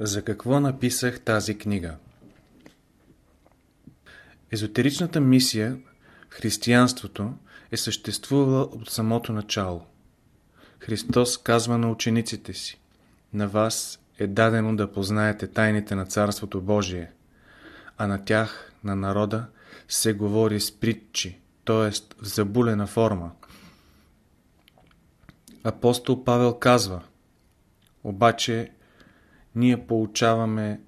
За какво написах тази книга? Езотеричната мисия християнството е съществувала от самото начало. Христос казва на учениците си На вас е дадено да познаете тайните на Царството Божие, а на тях, на народа, се говори с притчи, т.е. в забулена форма. Апостол Павел казва Обаче ние получаваме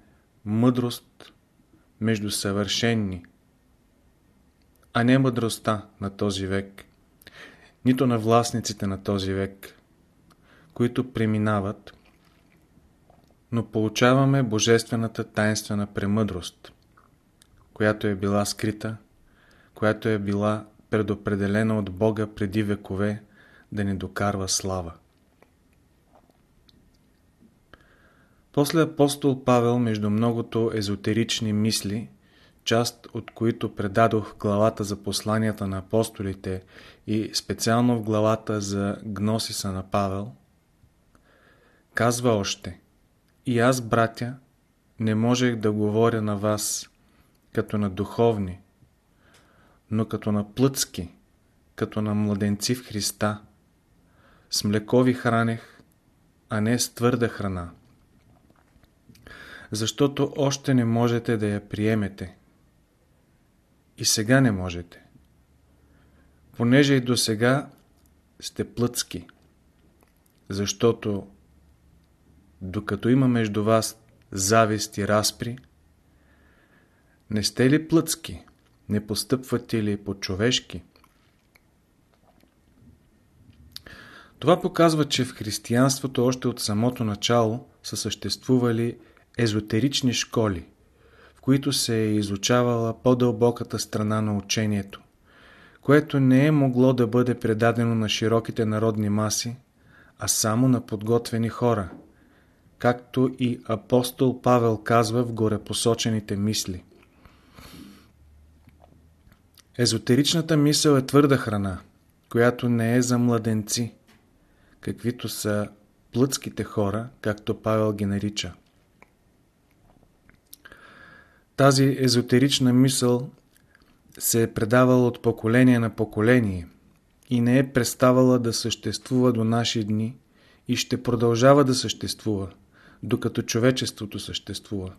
мъдрост между съвършенни, а не мъдростта на този век, нито на властниците на този век, които преминават, но получаваме божествената тайнствена премъдрост, която е била скрита, която е била предопределена от Бога преди векове да ни докарва слава. После апостол Павел между многото езотерични мисли, част от които предадох главата за посланията на апостолите и специално в главата за гносиса на Павел, казва още И аз, братя, не можех да говоря на вас като на духовни, но като на плъцки, като на младенци в Христа. С млеко ви хранех, а не с твърда храна защото още не можете да я приемете. И сега не можете. Понеже и до сега сте плъцки. Защото докато има между вас завист и разпри, не сте ли плъцки? Не постъпвате ли по-човешки? Това показва, че в християнството още от самото начало са съществували езотерични школи, в които се е изучавала по-дълбоката страна на учението, което не е могло да бъде предадено на широките народни маси, а само на подготвени хора, както и апостол Павел казва в горепосочените мисли. Езотеричната мисъл е твърда храна, която не е за младенци, каквито са плътските хора, както Павел ги нарича. Тази езотерична мисъл се е предавала от поколение на поколение и не е преставала да съществува до наши дни и ще продължава да съществува, докато човечеството съществува.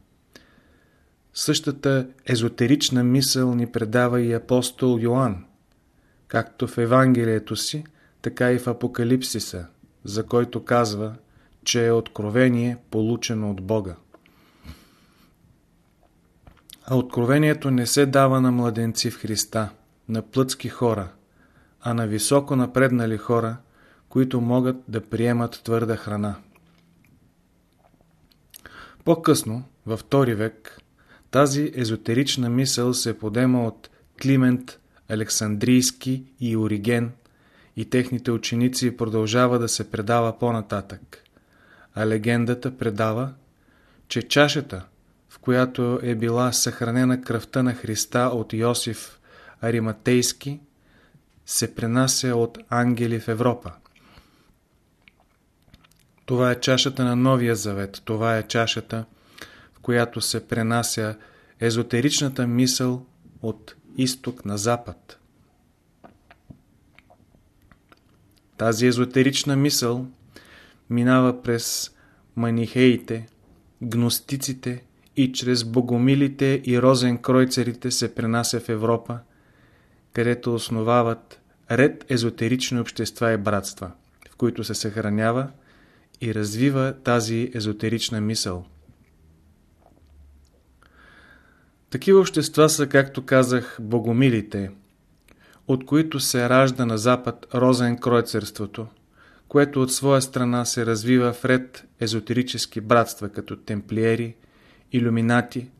Същата езотерична мисъл ни предава и апостол Йоанн, както в Евангелието си, така и в Апокалипсиса, за който казва, че е откровение, получено от Бога. А откровението не се дава на младенци в Христа, на плътски хора, а на високо напреднали хора, които могат да приемат твърда храна. По-късно, във втори век, тази езотерична мисъл се подема от Климент Александрийски и Ориген и техните ученици продължава да се предава по-нататък. А легендата предава, че чашата, в която е била съхранена кръвта на Христа от Йосиф Ариматейски, се пренася от ангели в Европа. Това е чашата на Новия Завет, това е чашата, в която се пренася езотеричната мисъл от изток на запад. Тази езотерична мисъл минава през манихеите, гностиците и чрез богомилите и розенкройцерите се пренася в Европа, където основават ред езотерични общества и братства, в които се съхранява и развива тази езотерична мисъл. Такива общества са, както казах, богомилите, от които се ражда на запад розенкройцерството, което от своя страна се развива в ред езотерически братства, като темплиери, иллюминати,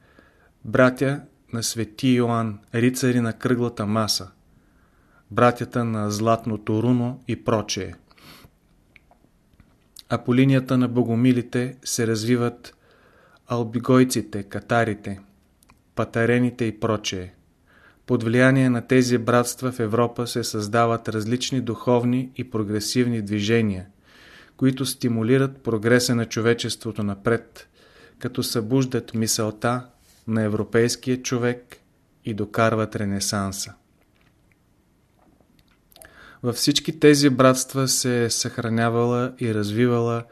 братя на Свети Йоанн, рицари на кръглата маса, братята на Златното руно и прочее. А по линията на богомилите се развиват албигойците, катарите, патарените и прочее. Под влияние на тези братства в Европа се създават различни духовни и прогресивни движения, които стимулират прогреса на човечеството напред – като събуждат мисълта на европейския човек и докарват Ренесанса. Във всички тези братства се е съхранявала и развивала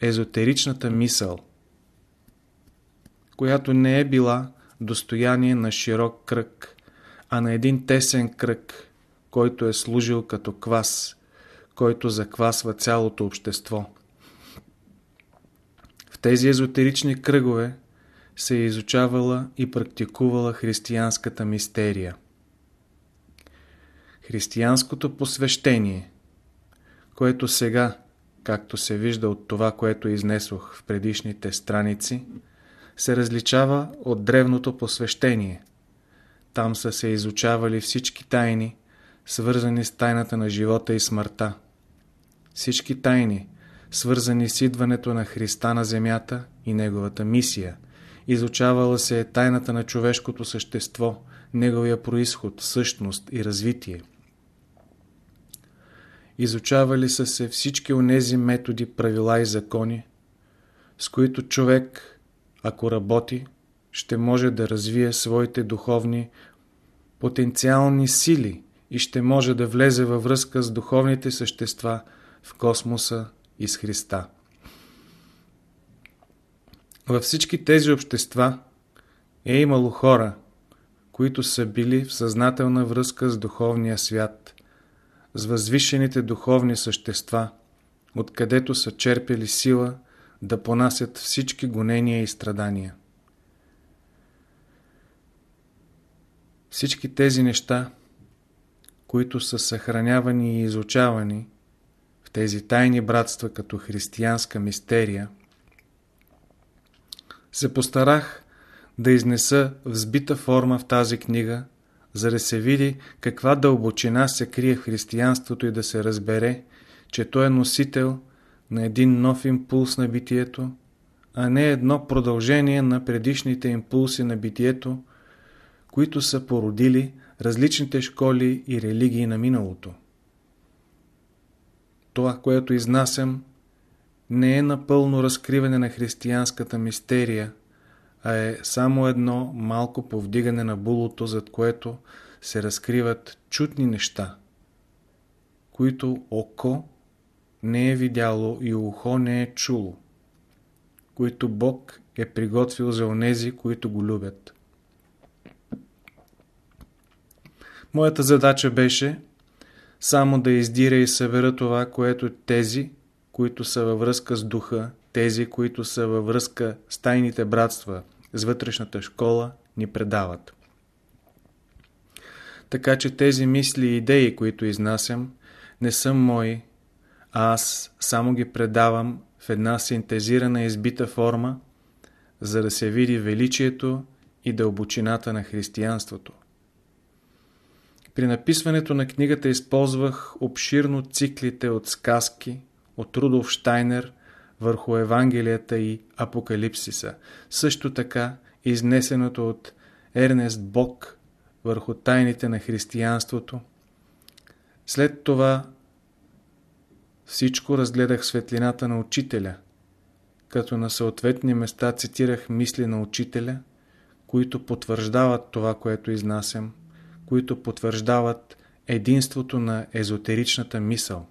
езотеричната мисъл, която не е била достояние на широк кръг, а на един тесен кръг, който е служил като квас, който заквасва цялото общество. Тези езотерични кръгове се е изучавала и практикувала християнската мистерия. Християнското посвещение, което сега, както се вижда от това, което изнесох в предишните страници, се различава от древното посвещение. Там са се изучавали всички тайни, свързани с тайната на живота и смъртта. Всички тайни, свързани с идването на Христа на земята и Неговата мисия. Изучавала се е тайната на човешкото същество, Неговия происход, същност и развитие. Изучавали са се всички онези методи, правила и закони, с които човек, ако работи, ще може да развие своите духовни потенциални сили и ще може да влезе във връзка с духовните същества в космоса и с Христа. Във всички тези общества е имало хора, които са били в съзнателна връзка с духовния свят, с възвишените духовни същества, откъдето са черпили сила да понасят всички гонения и страдания. Всички тези неща, които са съхранявани и изучавани тези тайни братства като християнска мистерия, се постарах да изнеса в форма в тази книга, за да се види каква дълбочина се крие в християнството и да се разбере, че то е носител на един нов импулс на битието, а не едно продължение на предишните импулси на битието, които са породили различните школи и религии на миналото. Това, което изнасям, не е напълно разкриване на християнската мистерия, а е само едно малко повдигане на булото, зад което се разкриват чудни неща, които око не е видяло и ухо не е чуло, които Бог е приготвил за онези, които го любят. Моята задача беше само да издира и събера това, което тези, които са във връзка с духа, тези, които са във връзка с тайните братства, с вътрешната школа, ни предават. Така че тези мисли и идеи, които изнасям, не са мои, а аз само ги предавам в една синтезирана избита форма, за да се види величието и дълбочината на християнството. При написването на книгата използвах обширно циклите от сказки от Рудолф Штайнер върху Евангелията и Апокалипсиса, също така изнесеното от Ернест Бок върху тайните на християнството. След това всичко разгледах светлината на учителя, като на съответни места цитирах мисли на учителя, които потвърждават това, което изнасям които потвърждават единството на езотеричната мисъл.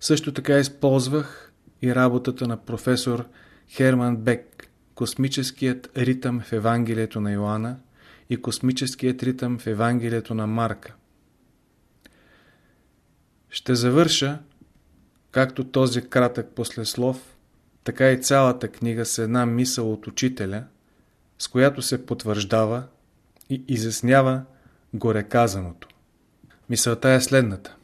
Също така използвах и работата на професор Херман Бек, космическият ритъм в Евангелието на Йоанна и космическият ритъм в Евангелието на Марка. Ще завърша, както този кратък послеслов, така и цялата книга с една мисъл от учителя, с която се потвърждава, и изяснява горе казаното. Мисълта е следната.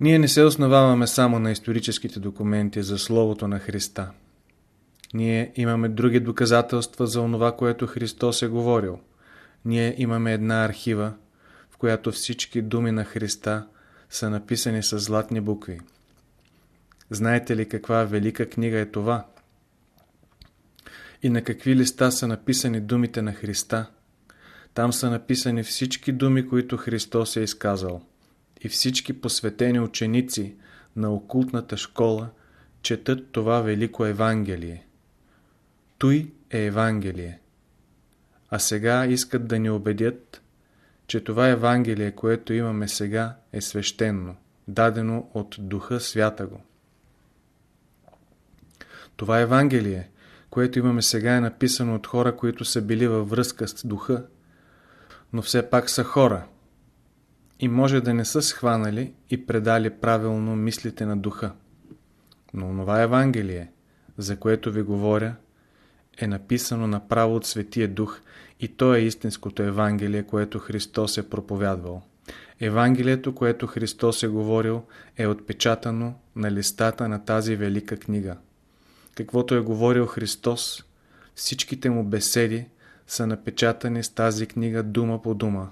Ние не се основаваме само на историческите документи за Словото на Христа. Ние имаме други доказателства за онова, което Христос е говорил. Ние имаме една архива, в която всички думи на Христа са написани с златни букви. Знаете ли каква велика книга е това? И на какви листа са написани думите на Христа. Там са написани всички думи, които Христос е изказал и всички посветени ученици на окултната школа, четат това велико Евангелие. Той е Евангелие. А сега искат да ни убедят, че това Евангелие, което имаме сега, е свещено, дадено от Духа Свята го. Това Евангелие, което имаме сега, е написано от хора, които са били във връзка с Духа, но все пак са хора и може да не са схванали и предали правилно мислите на Духа. Но това Евангелие, за което ви говоря, е написано направо от Светия Дух и то е истинското Евангелие, което Христос е проповядвал. Евангелието, което Христос е говорил, е отпечатано на листата на тази велика книга. Каквото е говорил Христос, всичките му беседи са напечатани с тази книга дума по дума.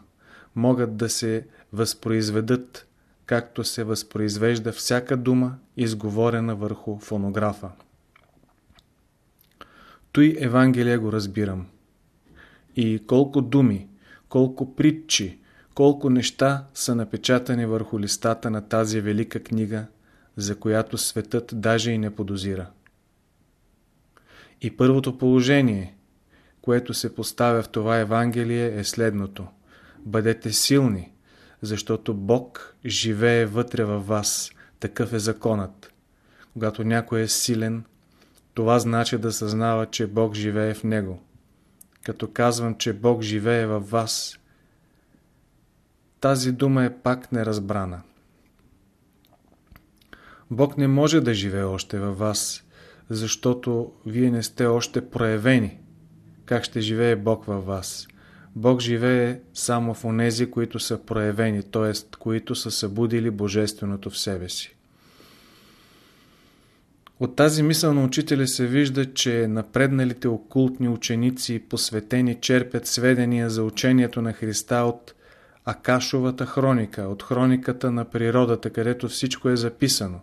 Могат да се възпроизведат, както се възпроизвежда всяка дума, изговорена върху фонографа. Той Евангелие го разбирам. И колко думи, колко притчи, колко неща са напечатани върху листата на тази велика книга, за която светът даже и не подозира. И първото положение, което се поставя в това Евангелие е следното. Бъдете силни, защото Бог живее вътре във вас. Такъв е законът. Когато някой е силен, това значи да съзнава, че Бог живее в него. Като казвам, че Бог живее във вас, тази дума е пак неразбрана. Бог не може да живее още във вас, защото вие не сте още проявени. Как ще живее Бог във вас? Бог живее само в онези, които са проявени, т.е. които са събудили Божественото в себе си. От тази мисъл на учителя се вижда, че напредналите окултни ученици и посветени черпят сведения за учението на Христа от Акашовата хроника, от хрониката на природата, където всичко е записано.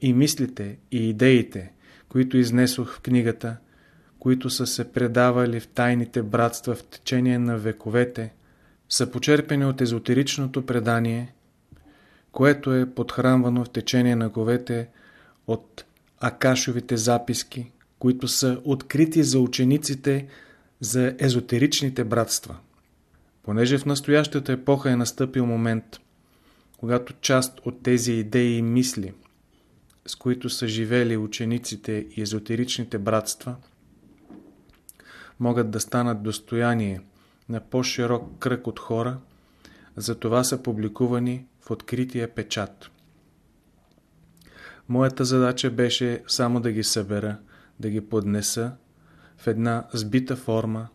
И мислите, и идеите, които изнесох в книгата, които са се предавали в тайните братства в течение на вековете, са почерпени от езотеричното предание, което е подхранвано в течение на говете от Акашовите записки, които са открити за учениците за езотеричните братства. Понеже в настоящата епоха е настъпил момент, когато част от тези идеи и мисли, с които са живели учениците и езотеричните братства, могат да станат достояние на по-широк кръг от хора, затова са публикувани в открития печат. Моята задача беше само да ги събера, да ги поднеса в една сбита форма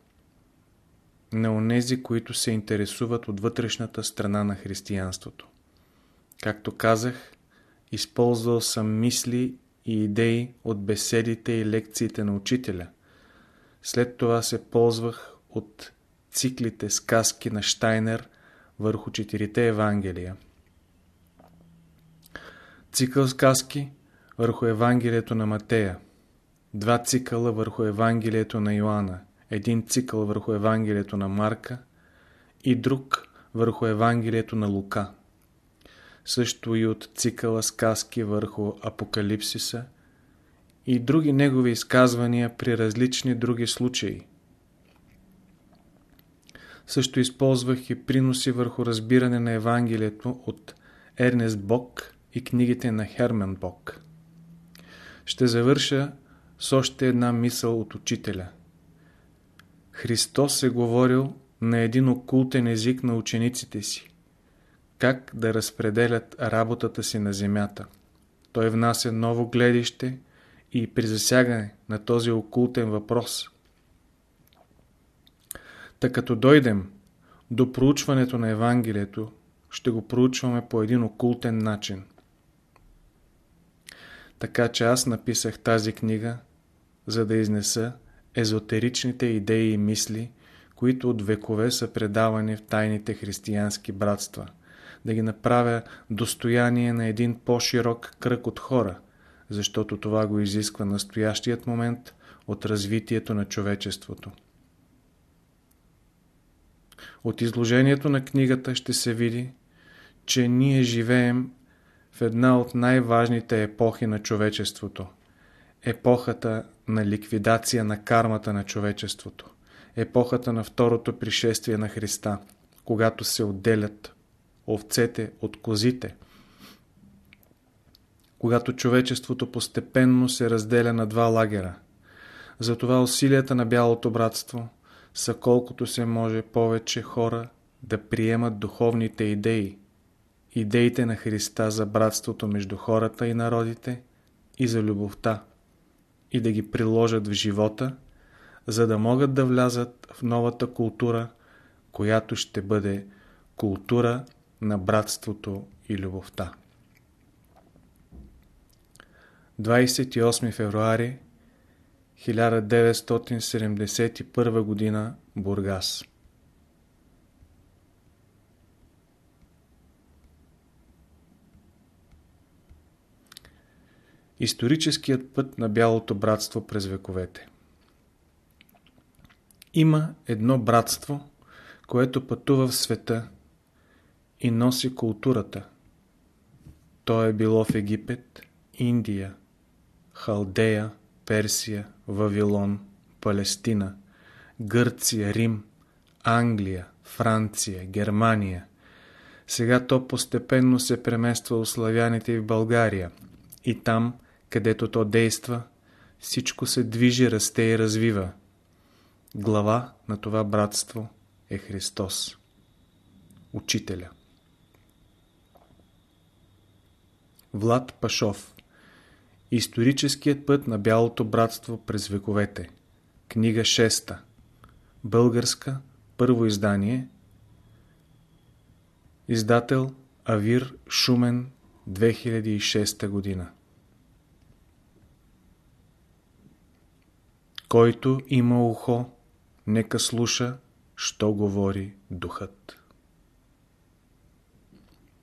на онези, които се интересуват от вътрешната страна на християнството. Както казах, използвал съм мисли и идеи от беседите и лекциите на учителя. След това се ползвах от циклите сказки на Штайнер върху четирите Евангелия. Цикъл сказки върху Евангелието на Матея, два цикъла върху Евангелието на Йоанна, един цикъл върху Евангелието на Марка и друг върху Евангелието на Лука. Също и от цикъла сказки върху Апокалипсиса и други негови изказвания при различни други случаи. Също използвах и приноси върху разбиране на Евангелието от Ернест Бок и книгите на Хермен Бок. Ще завърша с още една мисъл от учителя. Христос е говорил на един окултен език на учениците си. Как да разпределят работата си на земята. Той внася ново гледище и при засягане на този окултен въпрос. Та като дойдем до проучването на Евангелието, ще го проучваме по един окултен начин. Така че аз написах тази книга, за да изнеса езотеричните идеи и мисли, които от векове са предавани в тайните християнски братства, да ги направя достояние на един по-широк кръг от хора, защото това го изисква настоящият момент от развитието на човечеството. От изложението на книгата ще се види, че ние живеем в една от най-важните епохи на човечеството епохата на ликвидация на кармата на човечеството, епохата на второто пришествие на Христа, когато се отделят овцете от козите, когато човечеството постепенно се разделя на два лагера. Затова усилията на Бялото братство са колкото се може повече хора да приемат духовните идеи, идеите на Христа за братството между хората и народите и за любовта, и да ги приложат в живота, за да могат да влязат в новата култура, която ще бъде култура на братството и любовта. 28 февруари 1971 г. Бургас Историческият път на Бялото братство през вековете Има едно братство, което пътува в света и носи културата. То е било в Египет, Индия, Халдея, Персия, Вавилон, Палестина, Гърция, Рим, Англия, Франция, Германия. Сега то постепенно се премества у славяните и в България. И там, където то действа, всичко се движи, расте и развива. Глава на това братство е Христос, Учителя. Влад Пашов. Историческият път на Бялото братство през вековете. Книга 6 Българска. Първо издание. Издател Авир Шумен 2006 година. Който има ухо, нека слуша, що говори духът.